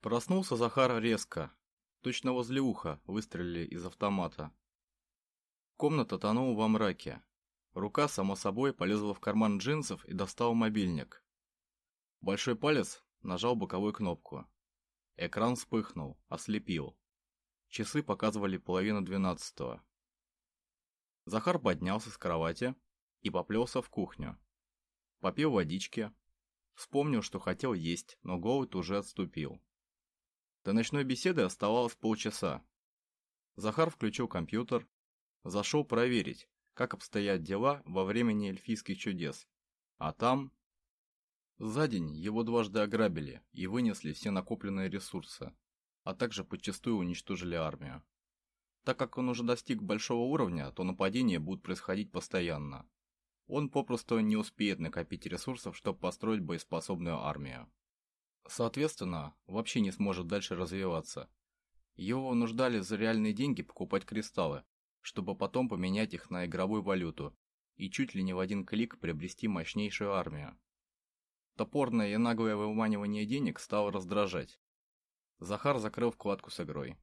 Проснулся Захар резко. Точно возле уха выстрелили из автомата. Комната тонула во мраке. Рука сама собой полезла в карман джинсов и достала мобильник. Большой палец нажал боковую кнопку. Экран вспыхнул, ослепил. Часы показывали половину двенадцатого. Захар поднялся с кровати и поплелся в кухню. Попил водички. Вспомнил, что хотел есть, но голод уже отступил. До ночной беседы оставалось полчаса. Захар включил компьютер, зашел проверить, как обстоят дела во времени эльфийских чудес. А там... За день его дважды ограбили и вынесли все накопленные ресурсы, а также подчастую уничтожили армию. Так как он уже достиг большого уровня, то нападения будут происходить постоянно. Он попросту не успеет накопить ресурсов, чтобы построить боеспособную армию. Соответственно, вообще не сможет дальше развиваться. Его вынуждали за реальные деньги покупать кристаллы, чтобы потом поменять их на игровую валюту и чуть ли не в один клик приобрести мощнейшую армию. Топорное и наглое выманивание денег стало раздражать. Захар закрыл вкладку с игрой.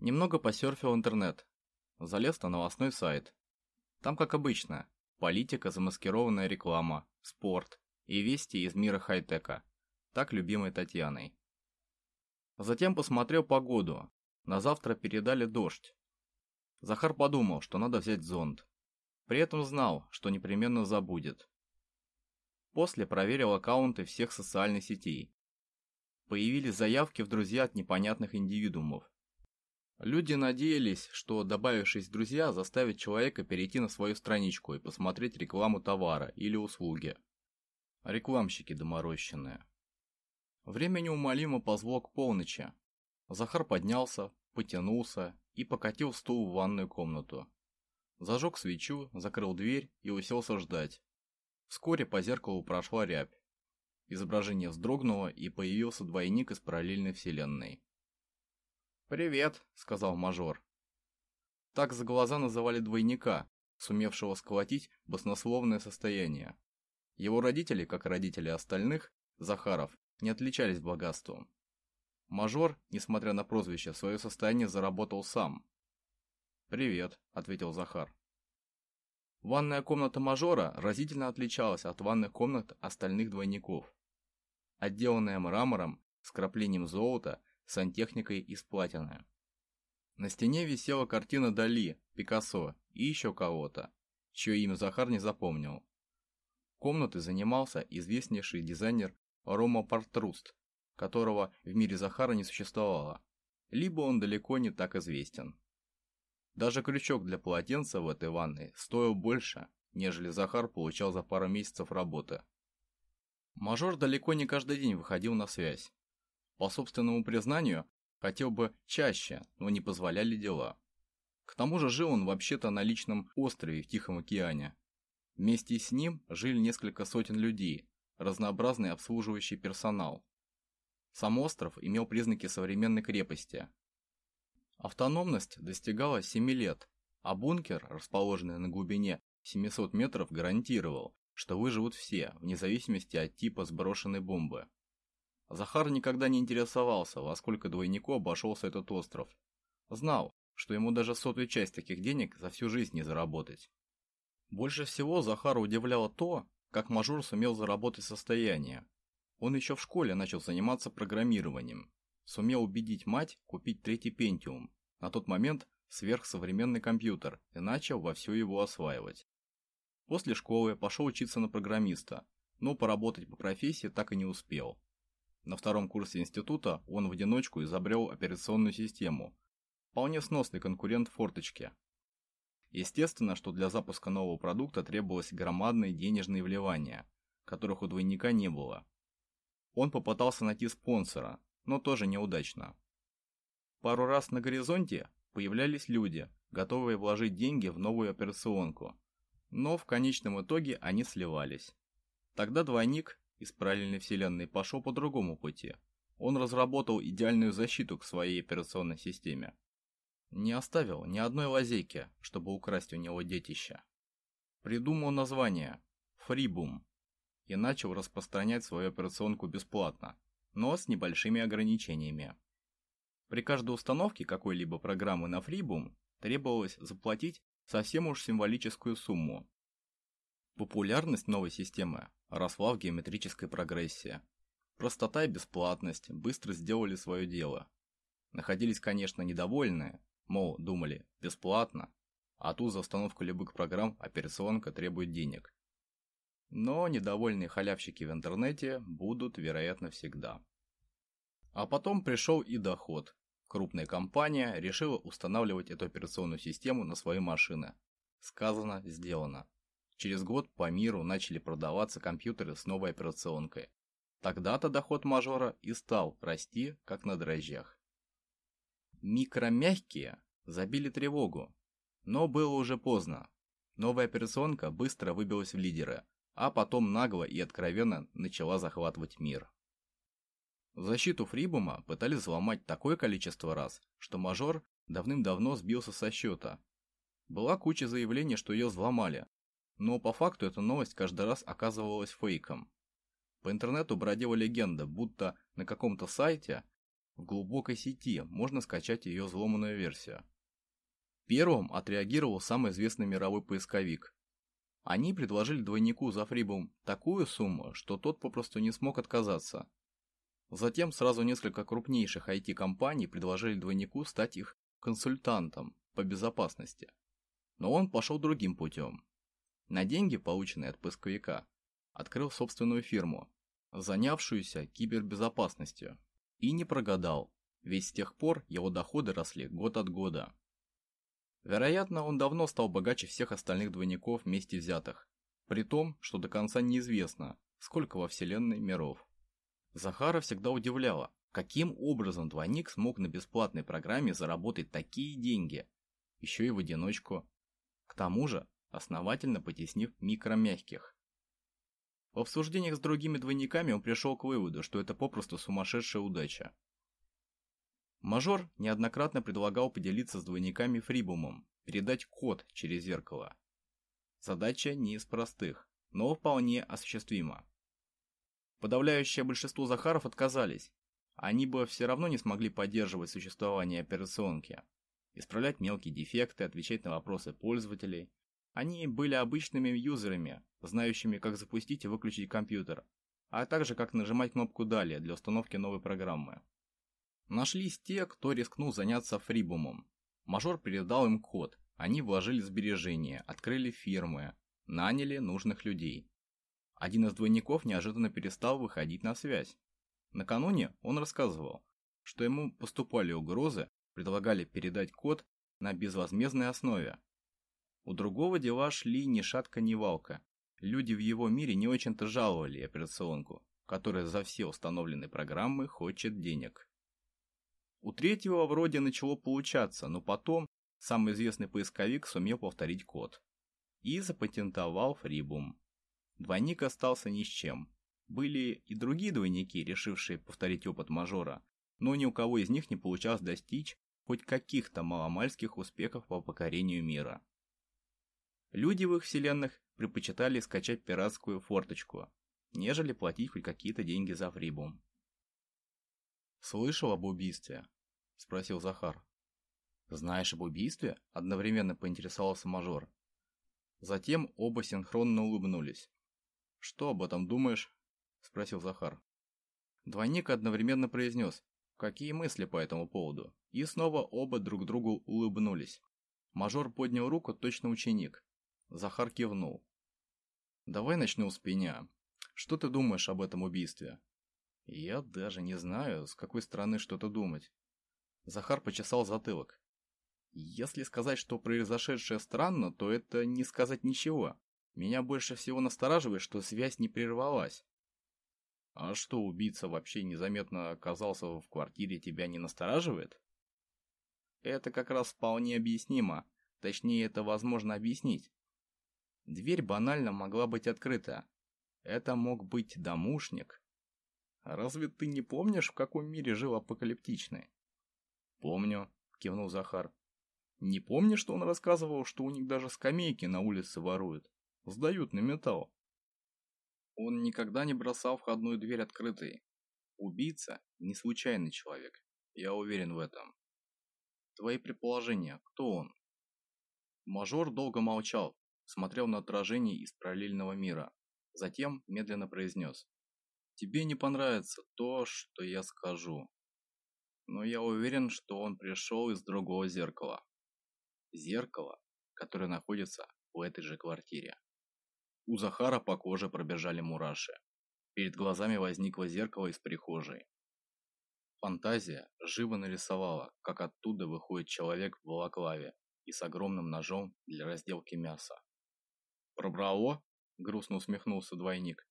Немного посерфил интернет. Залез на новостной сайт. Там, как обычно, политика, замаскированная реклама, спорт и вести из мира хай-тека так любимой Татьяной. Затем посмотрел погоду. На завтра передали дождь. Захар подумал, что надо взять зонт. При этом знал, что непременно забудет. После проверил аккаунты всех социальных сетей. Появились заявки в друзья от непонятных индивидуумов. Люди надеялись, что добавившись в друзья заставит человека перейти на свою страничку и посмотреть рекламу товара или услуги. Рекламщики доморощенные. Время неумолимо позвало к полночи. Захар поднялся, потянулся и покатил стул в ванную комнату. Зажег свечу, закрыл дверь и уселся ждать. Вскоре по зеркалу прошла рябь. Изображение вздрогнуло, и появился двойник из параллельной вселенной. «Привет», — сказал мажор. Так за глаза называли двойника, сумевшего сколотить баснословное состояние. Его родители, как родители остальных, Захаров, не отличались богатством. Мажор, несмотря на прозвище, свое состояние заработал сам. «Привет», — ответил Захар. Ванная комната мажора разительно отличалась от ванных комнат остальных двойников. Отделанная мрамором, с краплением золота, сантехникой из платины. На стене висела картина Дали, Пикассо и еще кого-то, чье имя Захар не запомнил. Комнатой занимался известнейший дизайнер Рома Партруст, которого в мире Захара не существовало, либо он далеко не так известен. Даже крючок для полотенца в этой ванной стоил больше, нежели Захар получал за пару месяцев работы. Мажор далеко не каждый день выходил на связь. По собственному признанию, хотел бы чаще, но не позволяли дела. К тому же жил он вообще-то на личном острове в Тихом океане. Вместе с ним жили несколько сотен людей, разнообразный обслуживающий персонал. Сам остров имел признаки современной крепости. Автономность достигала 7 лет, а бункер, расположенный на глубине 700 метров, гарантировал, что выживут все, вне зависимости от типа сброшенной бомбы. Захар никогда не интересовался, во сколько двойнику обошелся этот остров. Знал, что ему даже сотую часть таких денег за всю жизнь не заработать. Больше всего Захара удивляло то, как мажор сумел заработать состояние. Он еще в школе начал заниматься программированием. Сумел убедить мать купить третий Пентиум, на тот момент сверхсовременный компьютер, и начал вовсю его осваивать. После школы пошел учиться на программиста, но поработать по профессии так и не успел. На втором курсе института он в одиночку изобрел операционную систему, вполне сносный конкурент форточки, Естественно, что для запуска нового продукта требовалось громадные денежные вливания, которых у двойника не было. Он попытался найти спонсора, но тоже неудачно. Пару раз на горизонте появлялись люди, готовые вложить деньги в новую операционку, но в конечном итоге они сливались. Тогда двойник из параллельной вселенной пошел по другому пути. Он разработал идеальную защиту к своей операционной системе. Не оставил ни одной лазейки, чтобы украсть у него детища. Придумал название «Фрибум» и начал распространять свою операционку бесплатно, но с небольшими ограничениями. При каждой установке какой-либо программы на FreeBoom требовалось заплатить совсем уж символическую сумму. Популярность новой системы росла в геометрической прогрессии. Простота и бесплатность быстро сделали свое дело. Находились, конечно, недовольные, мол, думали, бесплатно, а тут за установку любых программ операционка требует денег. Но недовольные халявщики в интернете будут, вероятно, всегда. А потом пришел и доход. Крупная компания решила устанавливать эту операционную систему на свои машины. Сказано, сделано. Через год по миру начали продаваться компьютеры с новой операционкой. Тогда-то доход мажора и стал расти, как на дрожжах. Микромягкие забили тревогу, но было уже поздно. Новая операционка быстро выбилась в лидеры, а потом нагло и откровенно начала захватывать мир. Защиту Фрибума пытались взломать такое количество раз, что мажор давным-давно сбился со счета. Была куча заявлений, что ее взломали, но по факту эта новость каждый раз оказывалась фейком. По интернету бродила легенда, будто на каком-то сайте в глубокой сети можно скачать ее взломанную версию. Первым отреагировал самый известный мировой поисковик. Они предложили двойнику за Фрибум такую сумму, что тот попросту не смог отказаться. Затем сразу несколько крупнейших IT-компаний предложили двойнику стать их консультантом по безопасности. Но он пошел другим путем. На деньги, полученные от поисковика, открыл собственную фирму, занявшуюся кибербезопасностью. И не прогадал, ведь с тех пор его доходы росли год от года. Вероятно, он давно стал богаче всех остальных двойников вместе взятых, при том, что до конца неизвестно, сколько во вселенной миров. Захара всегда удивляло, каким образом двойник смог на бесплатной программе заработать такие деньги, еще и в одиночку. К тому же, основательно потеснив микромягких. В обсуждениях с другими двойниками он пришел к выводу, что это попросту сумасшедшая удача. Мажор неоднократно предлагал поделиться с двойниками фрибумом, передать код через зеркало. Задача не из простых, но вполне осуществима. Подавляющее большинство Захаров отказались. Они бы все равно не смогли поддерживать существование операционки, исправлять мелкие дефекты, отвечать на вопросы пользователей. Они были обычными юзерами, знающими, как запустить и выключить компьютер, а также как нажимать кнопку «Далее» для установки новой программы. Нашлись те, кто рискнул заняться фрибумом. Мажор передал им код, они вложили сбережения, открыли фирмы, наняли нужных людей. Один из двойников неожиданно перестал выходить на связь. Накануне он рассказывал, что ему поступали угрозы, предлагали передать код на безвозмездной основе. У другого дела шли ни шатка, ни валка. Люди в его мире не очень-то жаловали операционку, которая за все установленные программы хочет денег. У третьего вроде начало получаться, но потом самый известный поисковик сумел повторить код. И запатентовал фрибум. Двойник остался ни с чем. Были и другие двойники, решившие повторить опыт мажора, но ни у кого из них не получалось достичь хоть каких-то маломальских успехов по покорению мира. Люди в их вселенных предпочитали скачать пиратскую форточку, нежели платить хоть какие-то деньги за фрибум. «Слышал об убийстве?» – спросил Захар. «Знаешь об убийстве?» – одновременно поинтересовался мажор. Затем оба синхронно улыбнулись. «Что об этом думаешь?» – спросил Захар. Двойник одновременно произнес «Какие мысли по этому поводу?» И снова оба друг другу улыбнулись. Мажор поднял руку, точно ученик. Захар кивнул. «Давай начнем с пеня. Что ты думаешь об этом убийстве?» «Я даже не знаю, с какой стороны что-то думать». Захар почесал затылок. «Если сказать, что произошедшее странно, то это не сказать ничего. Меня больше всего настораживает, что связь не прервалась. А что, убийца вообще незаметно оказался в квартире, тебя не настораживает? Это как раз вполне объяснимо. Точнее, это возможно объяснить. Дверь банально могла быть открыта. Это мог быть домушник. Разве ты не помнишь, в каком мире жил апокалиптичный? Помню, кивнул Захар. Не помнишь, что он рассказывал, что у них даже скамейки на улице воруют? Сдают на металл. Он никогда не бросал входную дверь открытой. Убийца не случайный человек, я уверен в этом. Твои предположения, кто он? Мажор долго молчал, смотрел на отражение из параллельного мира, затем медленно произнес. Тебе не понравится то, что я скажу. Но я уверен, что он пришел из другого зеркала. Зеркало, которое находится в этой же квартире. У Захара по коже пробежали мураши. Перед глазами возникло зеркало из прихожей. Фантазия живо нарисовала, как оттуда выходит человек в балаклаве и с огромным ножом для разделки мяса. «Пробрало?» – грустно усмехнулся двойник.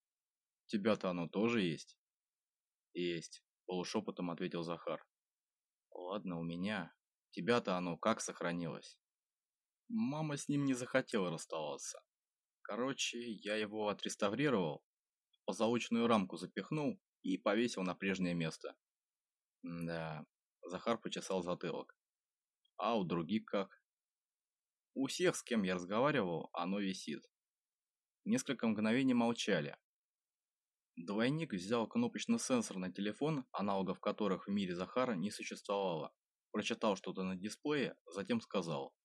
«У тебя-то оно тоже есть?» «Есть», – полушепотом ответил Захар. «Ладно, у меня. тебя-то оно как сохранилось?» Мама с ним не захотела расставаться. Короче, я его отреставрировал, позолоченную рамку запихнул и повесил на прежнее место. да, Захар почесал затылок. А у других как? У всех, с кем я разговаривал, оно висит. Несколько мгновений молчали. Двойник взял кнопочный сенсор на телефон, аналогов которых в мире Захара не существовало. Прочитал что-то на дисплее, затем сказал.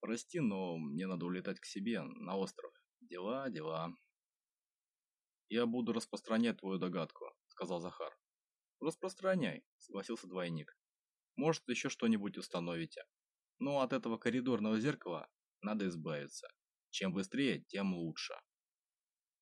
«Прости, но мне надо улетать к себе, на остров. Дела, дела». «Я буду распространять твою догадку», — сказал Захар. «Распространяй», — согласился двойник. «Может, еще что-нибудь установите. Но от этого коридорного зеркала надо избавиться. Чем быстрее, тем лучше».